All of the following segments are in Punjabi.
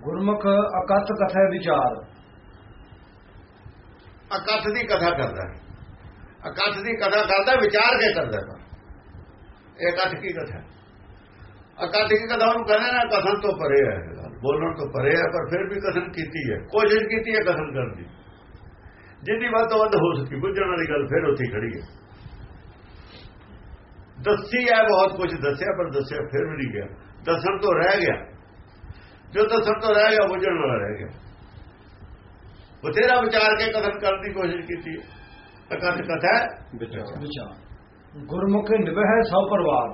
ਗੁਰਮੁਖ ਅਕਥ ਕਥਾ ਵਿਚਾਰ। ਅਕਥ ਦੀ ਕਥਾ ਕਰਦਾ ਹੈ। ਅਕਥ ਦੀ ਕਥਾ ਕਰਦਾ, ਵਿਚਾਰ ਕੇ ਕਰਦਾ ਹੈ। ਇਹ ਅਕਥ ਕੀ ਕਥਾ ਹੈ? ਅਕਥ ਦੀ ਕਥਾ? ਉਹਨੂੰ ਕਹਿੰਦੇ ਨਾ ਕਥਨ ਤੋਂ ਪਰੇ ਹੈ ਬੋਲਣ ਤੋਂ ਪਰੇ ਹੈ, ਪਰ ਫਿਰ ਵੀ ਕਥਨ ਕੀਤੀ ਹੈ। ਕੋਸ਼ਿਸ਼ ਕੀਤੀ ਹੈ ਕਥਨ ਕਰਨ ਦੀ। ਜਿੰਨੀ ਵੱਧ ਤੋਂ ਵੱਧ ਹੋ ਸਕੀ, ਬੁੱਝਣ ਵਾਲੀ ਗੱਲ ਫਿਰ ਉੱਥੇ ਖੜੀ ਹੈ। ਦੱਸੀ ਹੈ, ਬਹੁਤ ਕੁਝ ਦੱਸਿਆ, ਪਰ ਦੱਸਿਆ ਫਿਰ ਵੀ ਨਹੀਂ ਗਿਆ। ਦੱਸਣ ਤੋਂ ਰਹਿ ਗਿਆ। ਜੋ ਦੱਸਣ ਤੋਂ ਰਹਿ ਗਿਆ ਬੁੱਝਣ ਵਾਲਾ ਰਹਿ ਗਿਆ। ਬਥੇਰਾ ਵਿਚਾਰ ਕੇ ਕਥਨ ਕਰਨ ਦੀ ਕੋਸ਼ਿਸ਼ ਕੀਤੀ। ਹੈ ਕਥਾ ਹੈ। ਵਿਚਾਰ। ਗੁਰਮੁਖ ਨਿਭੈ ਸਭ ਪਰਿਵਾਰ।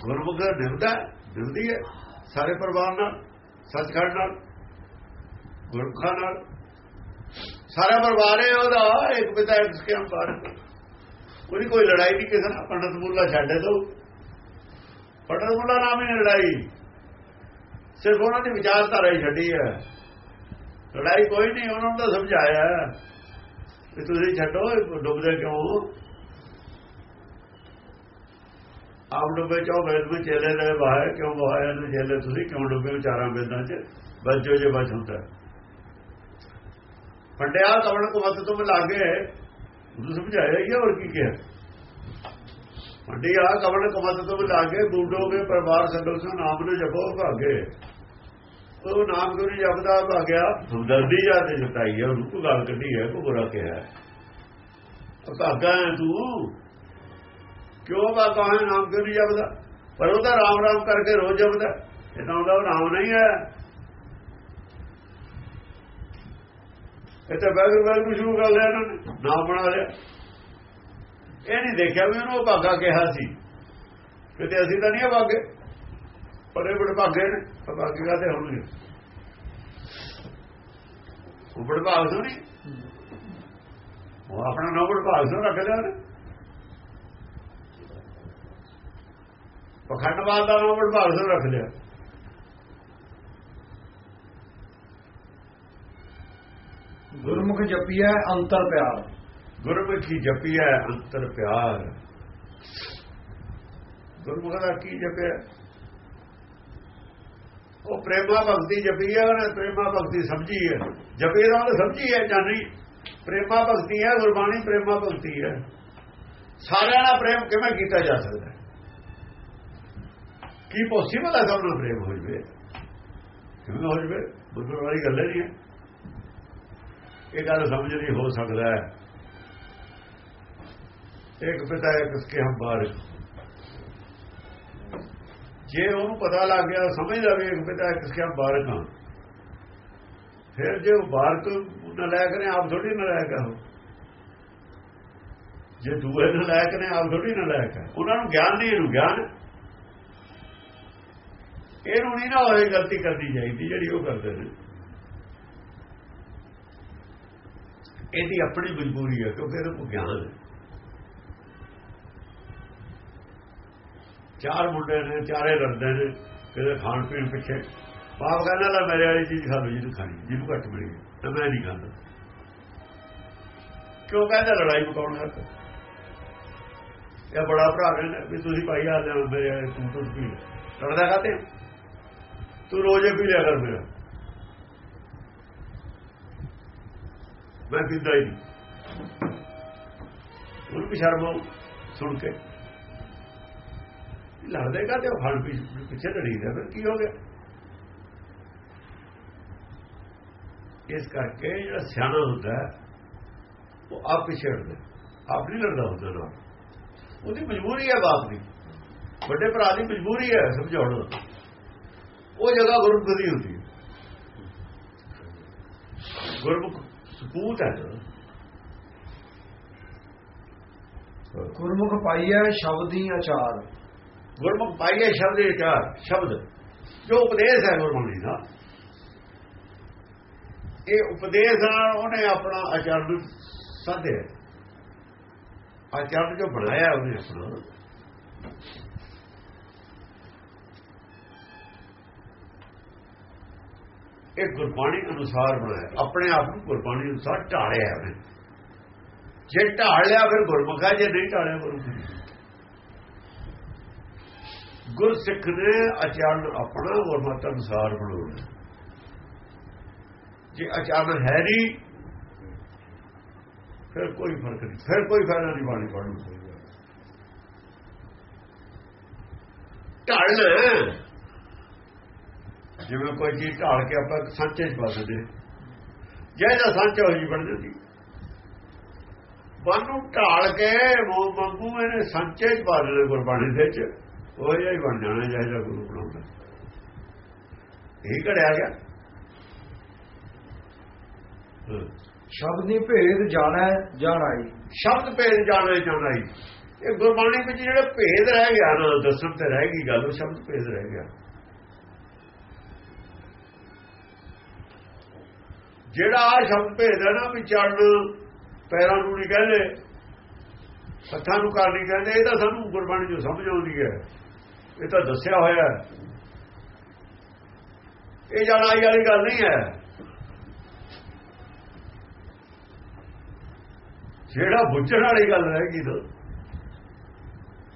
ਗੁਰਮੁਖ ਦਾ ਨਿਭਦਾ ਨਿਭਦੀ ਹੈ। ਸਾਰੇ ਪਰਿਵਾਰ ਨਾਲ ਸੱਚਖੰਡ ਨਾਲ ਗੁਰਖਾ ਨਾਲ। ਸਾਰਾ ਪਰਿਵਾਰ ਹੈ ਉਹਦਾ ਇੱਕ ਪਿਤਾ ਇੱਕ ਸਿਆਮ ਬਾਰ ਉਹਦੀ ਕੋਈ ਲੜਾਈ ਨਹੀਂ ਕਿਸੇ ਨਾਲ। ਪੰਡਤ ਮੁੱਲਾ ਛੱਡੇ ਦੋ। ਪੰਡਤ ਮੁੱਲਾ ਨਾਮ ਹੀ ਲੜਾਈ। ਸਿਰਫ ਉਹਨਾਂ ਦੀ ਵਿਚਾਰਧਾਰਾ ਹੀ ਛੱਡੀ ਹੈ। ਲੜਾਈ ਕੋਈ ਨਹੀਂ, ਉਹਨਾਂ ਨੂੰ ਤਾਂ ਸਮਝਾਇਆ ਕਿ ਤੁਸੀਂ ਛੱਡੋ ਡੁੱਬਦੇ ਕਿਉਂ? ਆਪ ਡੁੱਬੇ ਚੋ ਵੇਦ ਵਿੱਚ ਚੇਲੇ ਨੇ ਵਾਇਆ ਕਿਉਂ ਵਾਇਆ ਨੇ ਚੇਲੇ ਤੁਸੀਂ ਕਿਉਂ ਡੁੱਬੇ ਵਿਚਾਰਾਂ ਵੇਦਾਂ 'ਚ? ਬਚੋ ਜੇ ਬਚ ਹੁੰਦਾ। ਫੰਡਿਆ ਤਵਣ ਕੋ ਮਤ ਤੁਮ ਲਾਗੇ। ਉਹ ਸਮਝਾਇਆ ਹੀ, ਹੋਰ ਕੀ ਕਿਹਾ? ਫੰਡਿਆ ਕਵਣ ਕੋ ਮਤ ਤੁਮ ਲਾਗੇ ਬੂਡੋਗੇ ਪਰਿਵਾਰ ਸੰਗਲ ਸੋ ਨਾਮ ਨੂੰ ਜਪੋ ਭਾਗੇ। ਉਹ ਨਾਮ ਗੁਰੂ ਜਪਦਾ ਭਾਗਿਆ ਹਮਦਰਦੀ ਜਾਂਦੇ ਜਤਾਈ ਹੈ ਉਹਨੂੰ ਗੱਲ ਕੱਢੀ ਹੈ ਕੋਈ ਬੁਰਾ ਕਿਹਾ ਭਾਗਾ ਹੈ ਤੂੰ। ਕਿਉਂ ਭਾਗਾ ਹੈ ਨਾਮ ਨਹੀਂ ਜਪਦਾ? ਪਰ ਉਹ ਤਾਂ ਰਾਮ ਰਾਮ ਕਰਕੇ ਰੋਜ਼ ਜਪਦਾ। ਇਹਨਾਂ ਦਾ ਉਹ ਨਾਮ ਨਹੀਂ ਹੈ। ਇਹ ਤਾਂ ਬੈਗ ਬੈਗ ਨੂੰ ਸ਼ੁਰੂ ਕਰ ਲਿਆ ਇਹਨਾਂ ਨੇ ਨਾਮ ਬਣਾ ਲਿਆ। ਇਹ ਨਹੀਂ ਦੇਖਿਆ ਵੀ ਉਹਨੂੰ ਉਹ ਭਾਗਾ ਕਿਹਾ ਸੀ। ਕਿਤੇ ਅਸੀਂ ਤਾਂ ਨਹੀਂ ਭਾਗੇ। ਬੜੇ ਬੜੇ ਭਾਗੇ ਨੇ ਭਾਗੇ ਕਾਤੇ ਹੋਣਗੇ ਉਹ ਬੜੇ ਭਾਗ ਤੋਂ ਨਹੀਂ। ਉਹ ਆਪਣਾ ਨਾਮ ਬੜੇ ਭਾਗ ਤੋਂ ਰੱਖ ਲਿਆ ਨੇ ਪਖੰਡਵਾਦ ਦਾ ਨਾਮ ਬੜੇ ਭਾਗ ਤੋਂ ਰੱਖ ਲਿਆ। ਗੁਰਮੁਖ ਜਪੀਐ, ਅੰਤਰ ਪਿਆਰ। ਗੁਰਮੁਖੀ ਜਪੀਐ ਅੰਤਰ ਪਿਆਰ। ਗੁਰਮੁਖ ਦਾ ਕੀ ਜਪਿਆ? ਉਹ ਪ੍ਰੇਮਾ ਭਗਤੀ ਜਪੀ ਹੈ ਉਹਨੇ ਪ੍ਰੇਮਾ ਭਗਤੀ ਸਮਝੀ ਹੈ ਜਪੇ ਦਾ ਉਹਨੇ ਸਮਝੀ ਹੈ ਜਾਂ ਨਹੀਂ? ਪ੍ਰੇਮਾ ਭਗਤੀ ਹੈ ਗੁਰਬਾਣੀ ਪ੍ਰੇਮਾ ਭਗਤੀ ਹੈ ਸਾਰਿਆਂ ਦਾ ਪ੍ਰੇਮ ਕਿਵੇਂ ਕੀਤਾ ਜਾ ਸਕਦਾ? ਕੀ ਪੋਸੀਬਲ ਹੈ ਸਭ ਨਾਲ ਪ੍ਰੇਮ ਹੋ ਜਵੇ? ਕਿਵੇਂ ਹੋ ਜਵੇ? ਬੁੱਧਰ ਵਾਲੀ ਗੱਲ ਨਹੀਂ ਹੈ ਇਹ ਗੱਲ ਸਮਝ ਨਹੀਂ ਹੋ ਸਕਦਾ। ਇੱਕ ਪਿਤਾ ਇੱਕ ਉਸਕੇ ਹਮ ਬਾਰਿਕ ਜੇ ਉਹਨੂੰ ਪਤਾ ਲੱਗ ਗਿਆ ਸਮਝ ਲਵੇ ਇੱਕ ਪਿਤਾ ਇੱਕ ਉਸਕੇ ਹਮ ਬਾਰਿਕ ਹਾਂ। ਫਿਰ ਜੇ ਉਹ ਬਾਰਕ न ਲਾਇਕ ਨੇ, ਆਪ ਥੋੜੀ ਨਾ ਲਾਇਕ ਹੈ ਜੇ ਦੂਏ ਨਾ ਲਾਇਕ ਨੇ, ਆਪ ਥੋੜੀ ਨਾ ਲਾਇਕ ਹੈ ਉਹਨਾਂ ਨੂੰ ਗਿਆਨ ਨਹੀਂ, ਇਹਨੂੰ ਗਿਆਨ। ਇਹਨੂੰ ਨਹੀਂ ਨਾ ਹੋਏ ਗਲਤੀ ਕਰਨੀ ਚਾਹੀਦੀ, ਜਿਹੜੀ ਉਹ ਕਰਦੇ ਨੇ। ਇਹਦੀ ਆਪਣੀ ਮਜਬੂਰੀ ਹੈ ਕਿਉਂਕਿ ਇਹਦੇ ਕੋਲ ਗਿਆਨ ਹੈ। ਚਾਰ ਮੁੰਡੇ ਨੇ, ਚਾਰੇ ਲੜਦੇ ਨੇ ਕਿਤੇ ਖਾਣ ਪੀਣ ਪਿੱਛੇ। ਬਾਪ ਕਹਿੰਦਾ, ਲੈ ਮੇਰੇ ਵਾਲੀ ਚੀਜ਼ ਖਾ ਲਓ, ਜਿਹਨੂੰ ਖਾਣੀ, ਜਿਹਨੂੰ ਘੱਟ ਮਿਲੀ, ਤੇ ਮੈਂ ਨਹੀਂ ਖਾਂਦਾ। ਕਿਉਂ ਕਹਿੰਦਾ, ਲੜਾਈ ਮੁਕਾਉਣ ਖਾਤਰ ਇਹ ਬੜਾ ਭਰਾ ਕਹਿੰਦਾ, ਵੀ ਤੁਸੀਂ ਭਾਈ ਆ ਲੈ ਮੇਰੇ ਵਾਲੇ ਤੂੰ ਤੂੰ ਪੀ ਲੜਦਾ ਖਾਤੇ ਤੂੰ ਰੋਜ਼ੇ ਪੀ ਲਿਆ ਕਰ ਮੇਰਾ। ਮੈਂ ਪੀਂਦਾ ਹੀ ਨਹੀਂ। ਉਹਨੂੰ ਵੀ ਸ਼ਰਮ ਆਊ, ਸੁਣ ਕੇ। ਲੜਦੇ ਕਾ ਤੇ ਫੜ ਪਿੱਛੇ ਲੜੀ ਲੜੀਦਾ ਫਿਰ ਕੀ ਹੋ ਗਿਆ? ਇਸ ਕਰਕੇ ਜਿਹੜਾ ਸਿਆਣਾ ਹੁੰਦਾ ਉਹ ਆਪ ਪਿੱਛੇ ਹਟਦਾ ਆਪ ਨਹੀਂ ਲੜਦਾ ਹੁੰਦਾ ਨਾਲ ਉਹਦੀ ਮਜਬੂਰੀ ਹੈ ਬਾਪ ਦੀ। ਵੱਡੇ ਭਰਾ ਦੀ ਮਜਬੂਰੀ ਹੈ ਸਮਝਾਉਣ ਉਹ ਜਗ੍ਹਾ ਗੁਰਮੁਖ ਦੀ ਹੁੰਦੀ ਗੁਰਮੁਖ ਸਪੂਤ ਹੈ ਗੁਰਮੁਖ ਪਾਈਐ ਸ਼ਬਦੀ ਆਚਾਰ। ਗੁਰਮੁਖ ਪਾਈਏ ਸ਼ਬਦ ਵਿਚਾਰ ਸ਼ਬਦ। ਜੋ ਉਪਦੇਸ਼ ਹੈ ਗੁਰਬਾਣੀ ਦਾ। ਇਹ ਉਪਦੇਸ਼ ਨਾਲ ਉਹਨੇ ਆਪਣਾ ਆਚਰਣ ਸਾਧਿਆ। ਆਚਰਣ ਜੋ ਬਣਾਇਆ ਉਹਨੇ ਆਪਣਾ। ਇਹ ਗੁਰਬਾਣੀ ਅਨੁਸਾਰ ਬਣਾਇਆ। ਆਪਣੇ ਆਪ ਨੂੰ ਗੁਰਬਾਣੀ ਅਨੁਸਾਰ ਢਾਲਿਆ ਉਹਨੇ। ਜੇ ਢਾਲ ਲਿਆ ਫਿਰ ਗੁਰਮੁਖਾ ਜੇ ਨਹੀਂ ਢਾਲਿਆ ਗੁਰਮੁਖ ਗੁਰਸਿੱਖ ਨੇ ਅਚਰਨ ਆਪਣਾ ਗੁਰਮਤ ਅਨੁਸਾਰ ਬਣਾਉਣਾ। ਜੇ ਆਚਰਣ ਹੈ ਨਹੀਂ, ਫਿਰ ਕੋਈ ਫ਼ਰਕ ਨਹੀਂ, ਫਿਰ ਕੋਈ ਫਾਇਦਾ ਨਹੀਂ ਬਾਣੀ ਪੜਨ ਦਾ ਢਾਲ। ਜਿਵੇਂ ਕੋਈ ਚੀਜ਼ ਢਾਲ ਕੇ ਆਪਾਂ ਸੱਚੇ ਚ ਬਸਦੇ ਜੇ ਦਾ ਸੱਚ ਹੋਈ ਬਣ ਜਾਂਦੀ। ਮਨ ਨੂੰ ਢਾਲ ਕੇ ਮੋਹ ਮੰਗੂ ਇਹਨੇ ਸੱਚੇ ਚ ਪਾ ਦੇਣਾ ਗੁਰਬਾਣੀ ਦੇ ਚ ਉਹ ਜਿਹਾ ਹੀ ਬਣ ਜਾਣਾ ਜਿਹੜਾ ਗੁਰੂ ਬਣਾਉਂਦਾ ਇਹ ਘੜਿਆ ਗਿਆ। ਹਾਂ। ਸ਼ਬਦੀ ਭੇਦ ਜਾਣੈ ਜਾਣਾਈ। ਸ਼ਬਦ ਭੇਦ ਜਾਣੇ ਜਾਣਾ ਹੀ ਇਹ ਗੁਰਬਾਣੀ ਵਿੱਚ ਜਿਹੜਾ ਭੇਦ ਰਹਿ ਗਿਆ ਨਾ ਦੱਸਣ ਤੇ ਰਹਿ ਗਈ ਗੱਲ ਉਹ ਸ਼ਬਦ ਭੇਦ ਰਹਿ ਗਿਆ। ਜਿਹੜਾ ਆ ਸ਼ਬਦ ਭੇਦ ਹੈ ਨਾ ਵੀ ਚੜਨ ਪੈਰਾਂ ਨੂੰ ਨਹੀਂ ਕਹਿੰਦੇ ਹੱਥਾਂ ਨੂੰ ਕਰ ਨਹੀਂ ਕਹਿੰਦੇ ਇਹ ਤਾਂ ਸਾਨੂੰ ਗੁਰਬਾਣੀ ਜੋ ਸਮਝ ਆਉਂਦੀ ਹੈ। ਇਹ ਤਾਂ ਦੱਸਿਆ ਹੋਇਆ ਹੈ। ਇਹ ਜਾਣਾਈ ਵਾਲੀ ਗੱਲ ਨਹੀਂ ਹੈ। ਜਿਹੜਾ ਬੁੱਝਣ ਵਾਲੀ ਗੱਲ ਰਹਿ ਗਈ ਨਾ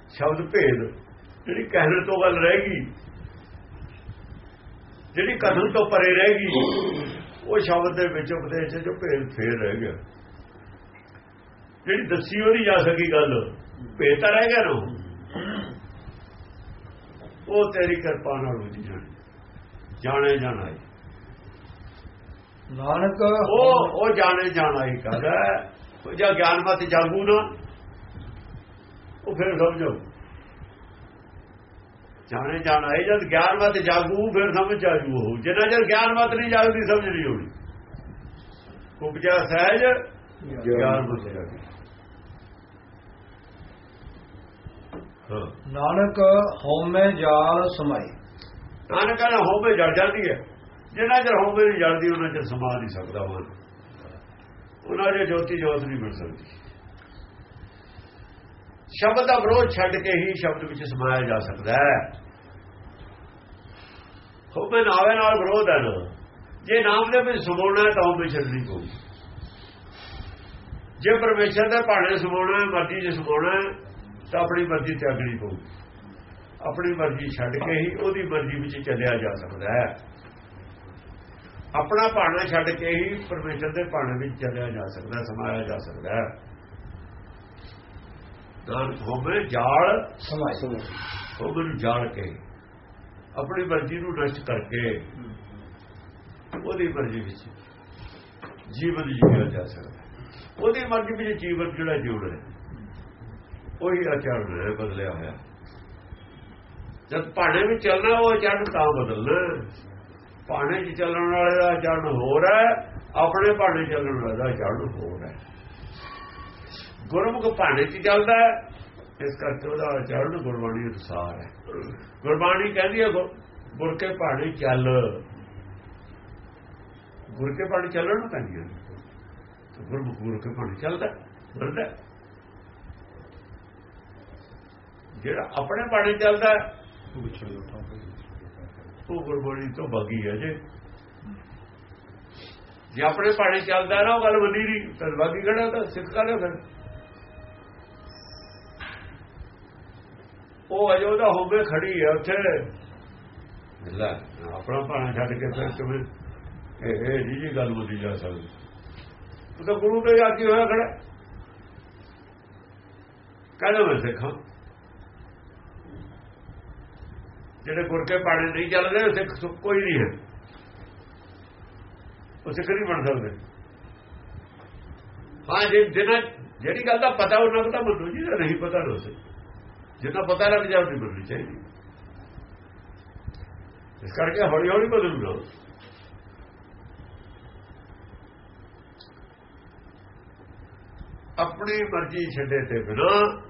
ਸ਼ਬਦ ਭੇਦ, ਜਿਹੜੀ ਕਹਿਣ ਤੋਂ ਗੱਲ ਰਹਿ ਗਈ ਜਿਹੜੀ ਕਥਨ ਤੋਂ ਪਰੇ ਰਹਿ ਗਈ ਉਹ ਸ਼ਬਦ ਦੇ ਵਿੱਚ ਉਪਦੇਸ਼ ਜੋ ਭੇਦ ਫੇਰ ਰਹਿ ਗਿਆ। ਜਿਹੜੀ ਦੱਸੀ ਉਹ ਨਹੀਂ ਜਾ ਸਕੀ ਗੱਲ, ਭੇਦ ਤਾਂ ਰਹਿ ਗਿਆ ਨਾ। ਉਹ ਤੇਰੀ ਕਿਰਪਾ ਨਾਲ ਹੋਈ ਜਾਣੀ। ਜਾਣੇ ਜਾਣਾ ਹੀ। ਨਾਨਕ ਉਹ ਉਹ ਜਾਣੇ ਜਾਣਾ ਹੀ ਕਹਦਾ ਉਹ ਜਾਂ ਗਿਆਨ ਮਤ ਜਾਗੂ ਨਾ। ਉਹ ਫਿਰ ਸਮਝੋ। ਜਾਣੇ ਜਾਣਾ ਹੈ ਜਦ ਗਿਆਨ ਮਤ ਜਾਗੂ ਫਿਰ ਸਮਝ ਆ ਜੂ ਉਹ। ਜਿੰਨਾ ਚਿਰ ਗਿਆਨ ਮਤ ਨਹੀਂ ਜਾਗਦੀ ਸਮਝ ਨਹੀਂ ਹੋਣੀ ਉਪਜਾ ਸਹਿਜ ਗਿਆਨ ਮਤ ਜਾਗੂ ਹਾਂ ਨਾਨਕ ਹਉਮੈ ਜਾਲ ਸਮਾਈ। ਨਾਨਕ ਕਹਿੰਦਾ ਹੋਵੇ ਜੜ ਜਾਂਦੀ ਹੈ। ਜਿੰਨਾ ਚਿਰ ਹੋਵੇ ਨਹੀਂ ਜੜਦੀ ਉਹਨਾਂ ਚਿਰ ਸਮਾ ਨਹੀਂ ਸਕਦਾ ਮਨ। ਉਹਨਾਂ ਦੇ ਜੋਤੀ ਜੋਤ ਨਹੀਂ ਮਿਲ ਸਕਦੀ। ਸ਼ਬਦ ਦਾ ਵਿਰੋਧ ਛੱਡ ਕੇ ਹੀ ਸ਼ਬਦ ਵਿੱਚ ਸਮਾਇਆ ਜਾ ਸਕਦਾ ਹੈ। ਹੋਵੇ ਨਾਵੇਂ ਨਾਲ ਵਿਰੋਧ ਹੈ ਨਾ। ਜੇ ਨਾਮ ਦੇ ਵਿੱਚ ਸਮਾਉਣਾ ਤਾਂ ਹੋਵੇ ਛੱਡਣੀ ਪਊ ਜੇ ਪਰਮੇਸ਼ਰ ਦੇ ਭਾਣੇ ਸਮਾਉਣਾ ਮਰਜ਼ੀ ਜੇ ਸਮਾਉਣਾ ਤਾਂ ਆਪਣੀ ਮਰਜ਼ੀ ਤਿਆਗਣੀ ਪਊ। ਆਪਣੀ ਮਰਜ਼ੀ ਛੱਡ ਕੇ ਹੀ ਉਹਦੀ ਮਰਜ਼ੀ ਵਿੱਚ ਚੱਲਿਆ ਜਾ ਸਕਦਾ ਹੈ। ਆਪਣਾ ਭਾਣਾ ਛੱਡ ਕੇ ਹੀ ਪਰਮੇਸ਼ਰ ਦੇ ਭਾਣੇ ਵਿੱਚ ਚੱਲਿਆ ਜਾ ਸਕਦਾ ਸਮਾਇਆ ਜਾ ਸਕਦਾ ਹੈ। ਨਾਨਕ ਹੋਵੇ ਜਾਲ ਸਮਾਈ ਹੋਵੇ ਨੂੰ ਜਾਲ ਕੇ। ਆਪਣੀ ਮਰਜ਼ੀ ਨੂੰ ਨਸ਼ਟ ਕਰਕੇ ਉਹਦੀ ਮਰਜ਼ੀ ਵਿੱਚ ਜੀਵਨ ਜੀਵਿਆ ਜਾ ਸਕਦਾ। ਉਹਦੀ ਮਰਜ਼ੀ ਵਿੱਚ ਜੀਵਨ ਜਿਹੜਾ ਜਿਉਣਾ ਹੈ। ਉਹੀ ਆਚਰਣ ਹੈ ਬਦਲਿਆ ਹੋਇਆ। ਜਦ ਭਾਣੇ ਵਿੱਚ ਚੱਲਣਾ, ਉਹ ਆਚਰਣ ਤਾਂ ਬਦਲਣਾ। ਭਾਣੇ 'ਚ ਚੱਲਣ ਵਾਲੇ ਦਾ ਆਚਰਣ ਹੋਰ ਹੈ, ਆਪਣੇ ਭਾਣੇ ਚੱਲਣ ਵਾਲੇ ਦਾ ਆਚਰਣ ਹੋਰ ਹੈ। ਗੁਰਮੁਖ ਭਾਣੇ 'ਚ ਚੱਲਦਾ ਹੈ, ਇਸ ਕਰਕੇ ਉਹਦਾ ਆਚਰਣ ਗੁਰਬਾਣੀ ਅਨੁਸਾਰ ਹੈ। ਗੁਰਬਾਣੀ ਕਹਿੰਦੀ ਹੈ, ਗੁਰ- ਗੁਰ ਕੇ ਭਾਣੇ ਚੱਲ। ਗੁਰ ਕੇ ਭਾਣੇ ਚੱਲਣ ਨੂੰ ਕਹਿੰਦੀ ਹੈ। ਗੁਰਮੁਖ ਗੁਰ ਕੇ ਭਾਣੇ ਚੱਲਦਾ ਬਰਦਾ ਜਿਹੜਾ ਆਪਣੇ ਭਾਣੇ ਚੱਲਦਾ ਉਹ ਗੁਰਬਾਣੀ ਤੋਂ ਬਾਗੀ ਹੈ ਜੇ। ਜੇ ਆਪਣੇ ਭਾਣੇ ਚੱਲਦਾ ਨਾ ਉਹ ਗੱਲ ਬੰਦੀ ਨਹੀਂ ਤਾਂ ਬਾਗੀ ਖੜਾ ਤਾਂ ਸਿੱਖ ਕਰੇ ਫਿਰ। ਉਹ ਅਜੋ ਦਾ ਹੋਵੇ ਖੜੀ ਹੈ ਉੱਥੇ। ਲੈ ਆਪਣਾ ਭਾਣਾ ਛੱਡ ਕੇ ਫਿਰ ਕਿਵੇਂ? ਇਹ ਜੀ ਜੀ ਗੱਲ ਬੋਲੀ ਜਾ ਸਕਦੀ। ਉਹ ਤਾਂ ਗੁਰੂ ਜਾ ਕੇ ਹੋਇਆ ਖੜਾ। ਕਹਿੰਦਾ ਮੈਂ ਸਿੱਖਾਂ। ਜਿਹੜੇ ਗੁਰ ਕੇ ਪਾਣੇ ਨਹੀਂ ਚੱਲਦੇ, ਉਹ ਸਿੱਖ ਸੁ- ਕੋਈ ਨਹੀਂ ਹੈ। ਉਹ ਸਿੱਖ ਨਹੀਂ ਬਣ ਸਕਦੇ। ਹਾਂ, ਜੇ ਜਿਹਨਾਂ ਜਿਹੜੀ ਗੱਲ ਦਾ ਪਤਾ ਉਹਨਾਂ ਨੂੰ ਤਾਂ ਮੰਨੋ ਜੀ, ਜਿਹੜਾ ਨਹੀਂ ਪਤਾ ਨਾ ਸੇ ਜਿੰਨਾ ਪਤਾ ਲੱਗ ਜਾਵੇ ਨਹੀਂ ਮੰਨਣੀ ਚਾਹੀਦੀ। ਇਸ ਕਰਕੇ ਹੌਲੀ ਹੌਲੀ ਬਦਲੂਗਾ ਆਪਣੀ ਮਰਜ਼ੀ ਛੱਡੇ ਤੇ ਬਿਨਾ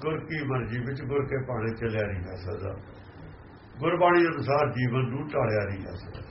ਗੁਰ ਕੀ ਮਰਜ਼ੀ ਵਿੱਚ ਗੁਰ ਕੇ ਪਾਣੇ ਚੱਲਿਆ ਨਹੀਂ ਜਾ ਸਕਦਾ। ਗੁਰਬਾਣੀ ਅਨੁਸਾਰ ਜੀਵਨ ਨੂੰ ਢਾਲਿਆ ਨਹੀਂ ਜਾ ਸਕਦਾ।